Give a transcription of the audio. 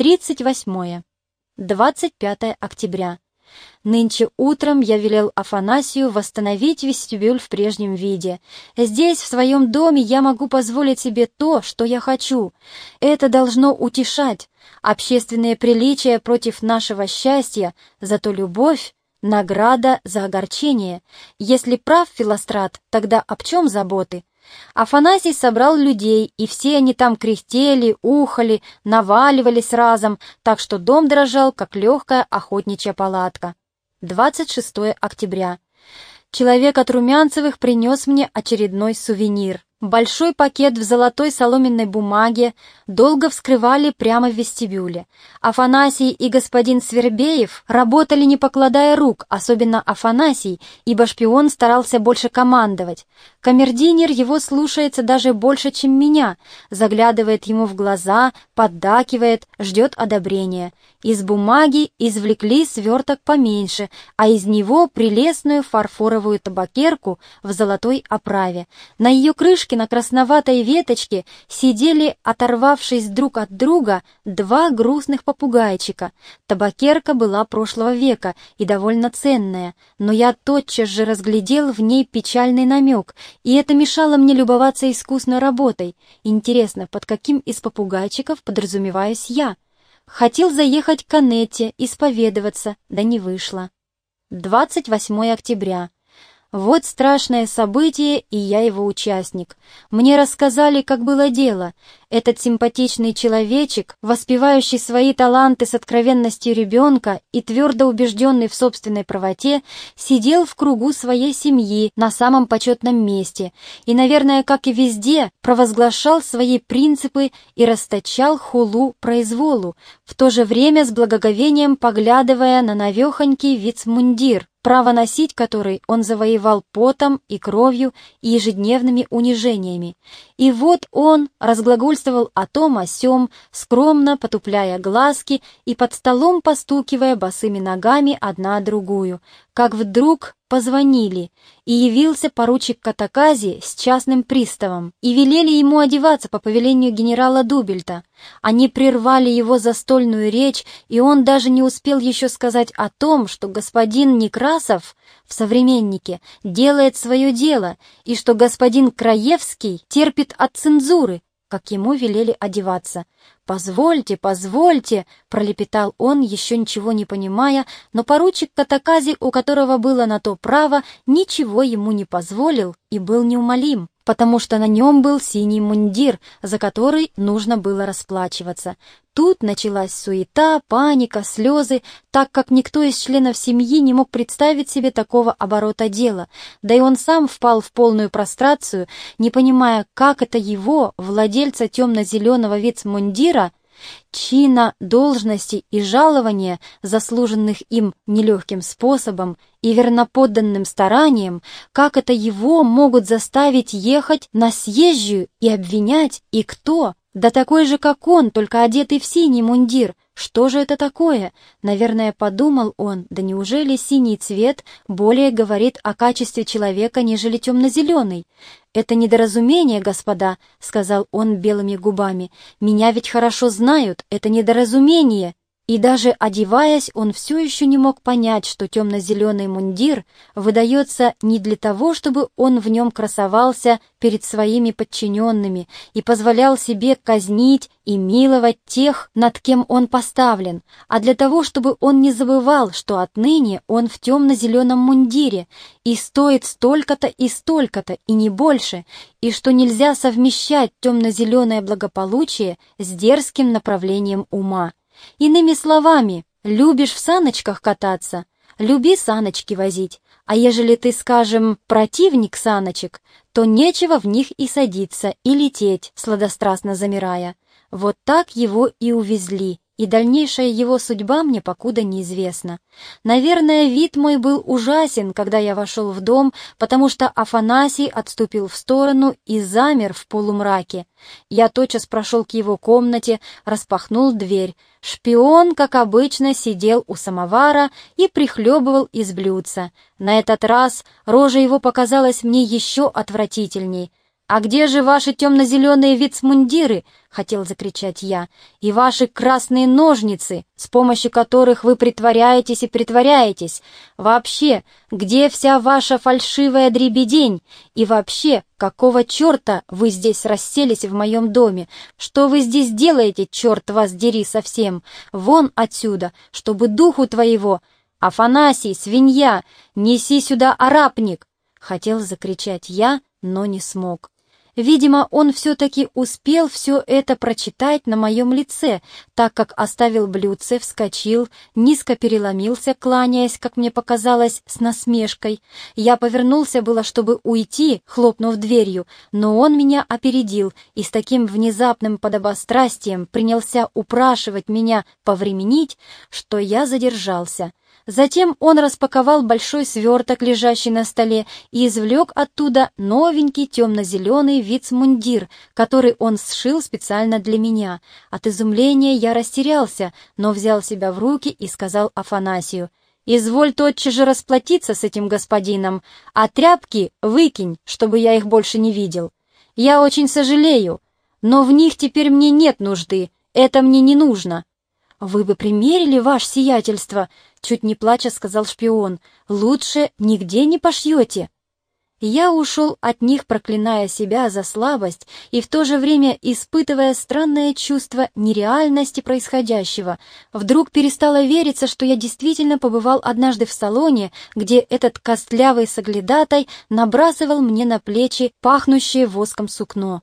38. 25 октября. Нынче утром я велел Афанасию восстановить вестибюль в прежнем виде. Здесь, в своем доме, я могу позволить себе то, что я хочу. Это должно утешать. Общественное приличие против нашего счастья, зато любовь — награда за огорчение. Если прав Филострат, тогда об чем заботы? Афанасий собрал людей, и все они там кряхтели, ухали, наваливались разом, так что дом дрожал, как легкая охотничья палатка. 26 октября. Человек от Румянцевых принес мне очередной сувенир. Большой пакет в золотой соломенной бумаге долго вскрывали прямо в вестибюле. Афанасий и господин Свербеев работали не покладая рук, особенно Афанасий, ибо шпион старался больше командовать. Камердинер его слушается даже больше, чем меня, заглядывает ему в глаза, поддакивает, ждет одобрения. Из бумаги извлекли сверток поменьше, а из него прелестную фарфоровую табакерку в золотой оправе. На ее крышке на красноватой веточке сидели, оторвавшись друг от друга, два грустных попугайчика. Табакерка была прошлого века и довольно ценная, но я тотчас же разглядел в ней печальный намек, и это мешало мне любоваться искусной работой. Интересно, под каким из попугайчиков подразумеваюсь я? Хотел заехать к Анетте, исповедоваться, да не вышло. 28 октября. Вот страшное событие, и я его участник. Мне рассказали, как было дело. Этот симпатичный человечек, воспевающий свои таланты с откровенностью ребенка и твердо убежденный в собственной правоте, сидел в кругу своей семьи на самом почетном месте и, наверное, как и везде, провозглашал свои принципы и расточал хулу произволу, в то же время с благоговением поглядывая на навехонький вицмундир, право носить который он завоевал потом и кровью и ежедневными унижениями. И вот он разглагольствовал о том о сём, скромно потупляя глазки и под столом постукивая босыми ногами одна другую, как вдруг позвонили, и явился поручик Катакази с частным приставом, и велели ему одеваться по повелению генерала Дубельта. Они прервали его застольную речь, и он даже не успел еще сказать о том, что господин Некрасов в «Современнике» делает свое дело, и что господин Краевский терпит от цензуры, как ему велели одеваться. «Позвольте, позвольте!» — пролепетал он, еще ничего не понимая, но поручик Катакази, у которого было на то право, ничего ему не позволил и был неумолим потому что на нем был синий мундир, за который нужно было расплачиваться. Тут началась суета, паника, слезы, так как никто из членов семьи не мог представить себе такого оборота дела, да и он сам впал в полную прострацию, не понимая, как это его, владельца темно-зеленого вицмундира, чина, должности и жалования, заслуженных им нелегким способом и верноподданным старанием, как это его могут заставить ехать на съезжую и обвинять, и кто? Да такой же, как он, только одетый в синий мундир. Что же это такое? Наверное, подумал он, да неужели синий цвет более говорит о качестве человека, нежели темно-зеленый? «Это недоразумение, господа», — сказал он белыми губами. «Меня ведь хорошо знают, это недоразумение». И даже одеваясь, он все еще не мог понять, что темно-зеленый мундир выдается не для того, чтобы он в нем красовался перед своими подчиненными и позволял себе казнить и миловать тех, над кем он поставлен, а для того, чтобы он не забывал, что отныне он в темно-зеленом мундире и стоит столько-то и столько-то, и не больше, и что нельзя совмещать темно-зеленое благополучие с дерзким направлением ума. Иными словами, любишь в саночках кататься, люби саночки возить, а ежели ты, скажем, противник саночек, то нечего в них и садиться, и лететь, сладострастно замирая. Вот так его и увезли, и дальнейшая его судьба мне покуда неизвестна. Наверное, вид мой был ужасен, когда я вошел в дом, потому что Афанасий отступил в сторону и замер в полумраке. Я тотчас прошел к его комнате, распахнул дверь. Шпион, как обычно, сидел у самовара и прихлебывал из блюдца. На этот раз рожа его показалась мне еще отвратительней. «А где же ваши темно-зеленые вицмундиры?» — хотел закричать я. «И ваши красные ножницы, с помощью которых вы притворяетесь и притворяетесь. Вообще, где вся ваша фальшивая дребедень? И вообще, какого черта вы здесь расселись в моем доме? Что вы здесь делаете, черт вас дери совсем? Вон отсюда, чтобы духу твоего...» «Афанасий, свинья, неси сюда арапник!» Хотел закричать я, но не смог. Видимо, он все-таки успел все это прочитать на моем лице, так как оставил блюдце, вскочил, низко переломился, кланяясь, как мне показалось, с насмешкой. Я повернулся было, чтобы уйти, хлопнув дверью, но он меня опередил и с таким внезапным подобострастием принялся упрашивать меня повременить, что я задержался. Затем он распаковал большой сверток, лежащий на столе, и извлек оттуда новенький темно-зеленый вицмундир, который он сшил специально для меня. От изумления я растерялся, но взял себя в руки и сказал Афанасию, «Изволь тотчас же расплатиться с этим господином, а тряпки выкинь, чтобы я их больше не видел. Я очень сожалею, но в них теперь мне нет нужды, это мне не нужно». «Вы бы примерили ваше сиятельство», — чуть не плача сказал шпион. «Лучше нигде не пошьете». Я ушел от них, проклиная себя за слабость и в то же время испытывая странное чувство нереальности происходящего. Вдруг перестало вериться, что я действительно побывал однажды в салоне, где этот костлявый соглядатай набрасывал мне на плечи пахнущее воском сукно.